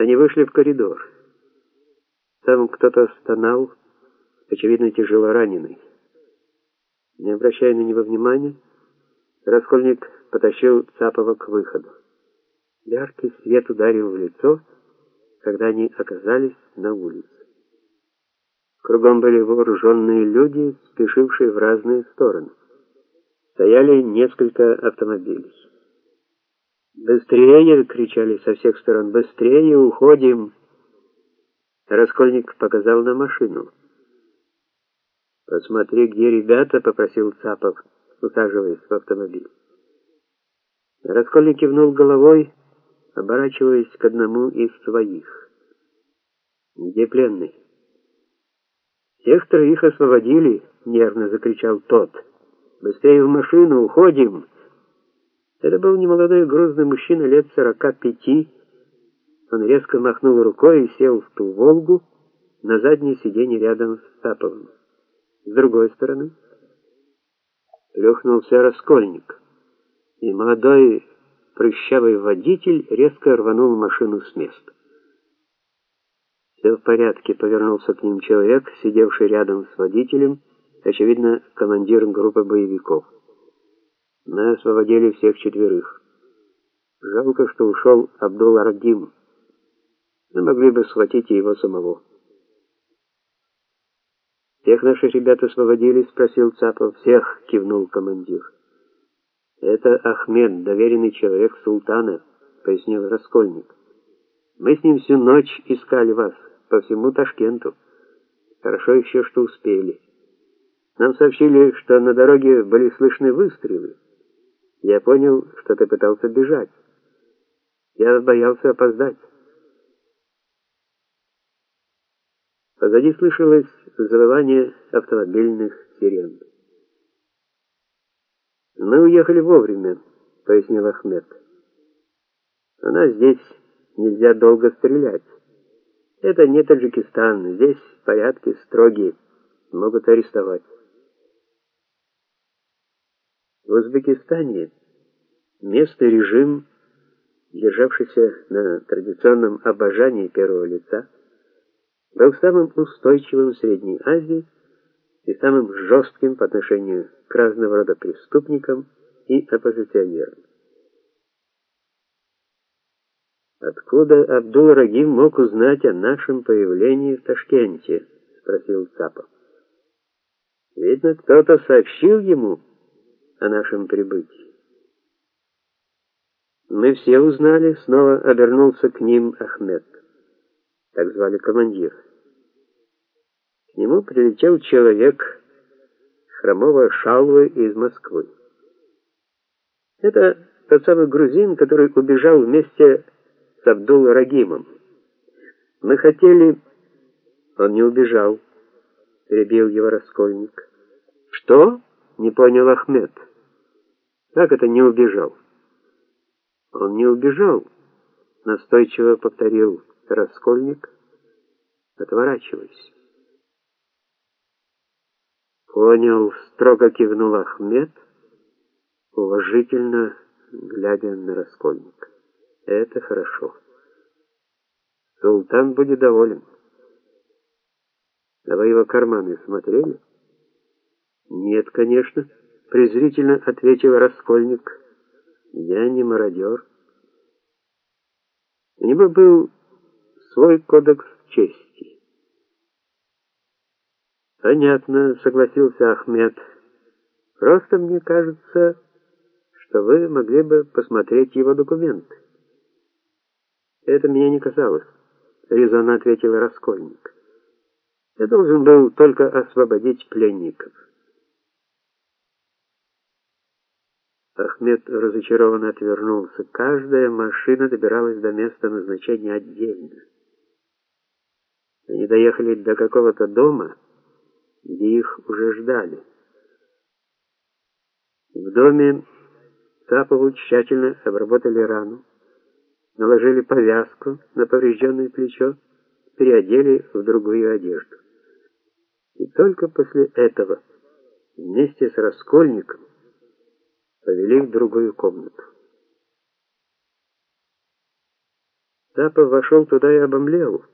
Они вышли в коридор. Там кто-то стонал, очевидно, тяжело раненый. Не обращая на него внимания, Раскольник потащил Цапова к выходу. Яркий свет ударил в лицо, когда они оказались на улице. Кругом были вооруженные люди, спешившие в разные стороны. Стояли несколько автомобилей. «Быстрее!» — кричали со всех сторон. «Быстрее! Уходим!» Раскольник показал на машину. «Посмотри, где ребята!» — попросил Цапов, усаживаясь в автомобиль. Раскольник кивнул головой, оборачиваясь к одному из своих. «Где пленный?» «Всех троих освободили!» — нервно закричал тот. «Быстрее в машину! Уходим!» Это был немолодой грузный мужчина лет сорока пяти. Он резко махнул рукой и сел в ту «Волгу» на заднее сиденье рядом с Таповым. С другой стороны плюхнулся раскольник, и молодой прыщавый водитель резко рванул машину с места. «Все в порядке», — повернулся к ним человек, сидевший рядом с водителем, очевидно, командир группы боевиков. Мы освободили всех четверых. Жалко, что ушел Абдул-Рагим. Мы могли бы схватить его самого. «Всех наших ребят освободили?» — спросил Цапов. «Всех!» — кивнул командир. «Это Ахмед, доверенный человек султана», — пояснил Раскольник. «Мы с ним всю ночь искали вас по всему Ташкенту. Хорошо еще, что успели. Нам сообщили, что на дороге были слышны выстрелы. Я понял, что ты пытался бежать. Я боялся опоздать. Позади слышалось завывание автомобильных сирен. «Мы уехали вовремя», — пояснил Ахмед. «У нас здесь нельзя долго стрелять. Это не Таджикистан, здесь порядки строгие, могут арестовать». В Узбекистане местный режим, державшийся на традиционном обожании первого лица, был самым устойчивым в Средней Азии и самым жестким по отношению к разного рода преступникам и оппозиционерам. «Откуда Абдул-Рагим мог узнать о нашем появлении в Ташкенте?» — спросил Цапов. «Видно, кто-то сообщил ему» о нашем прибытии. Мы все узнали, снова обернулся к ним Ахмед. Так звали командир. К нему прилетел человек хромого шалвы из Москвы. Это тот самый грузин, который убежал вместе с Абдул-Рагимом. Мы хотели... Он не убежал, перебил его Раскольник. Что? Не понял Ахмед. Как это не убежал? Он не убежал, настойчиво повторил Раскольник, отворачиваясь. Понял, строго кивнул Ахмед, уважительно глядя на Раскольника. Это хорошо. Султан будет доволен. Да вы его карманы смотрели? Нет, конечно презрительно ответил Раскольник. Я не мародер. У него был свой кодекс чести. Понятно, согласился Ахмед. Просто мне кажется, что вы могли бы посмотреть его документы. Это меня не касалось, резонно ответил Раскольник. Я должен был только освободить пленников. Ахмед разочарованно отвернулся. Каждая машина добиралась до места назначения отдельно. Они доехали до какого-то дома, где их уже ждали. В доме Цапову тщательно обработали рану, наложили повязку на поврежденное плечо, переодели в другую одежду. И только после этого, вместе с Раскольником, повели в другую комнату. Цапов вошел туда и обомлел.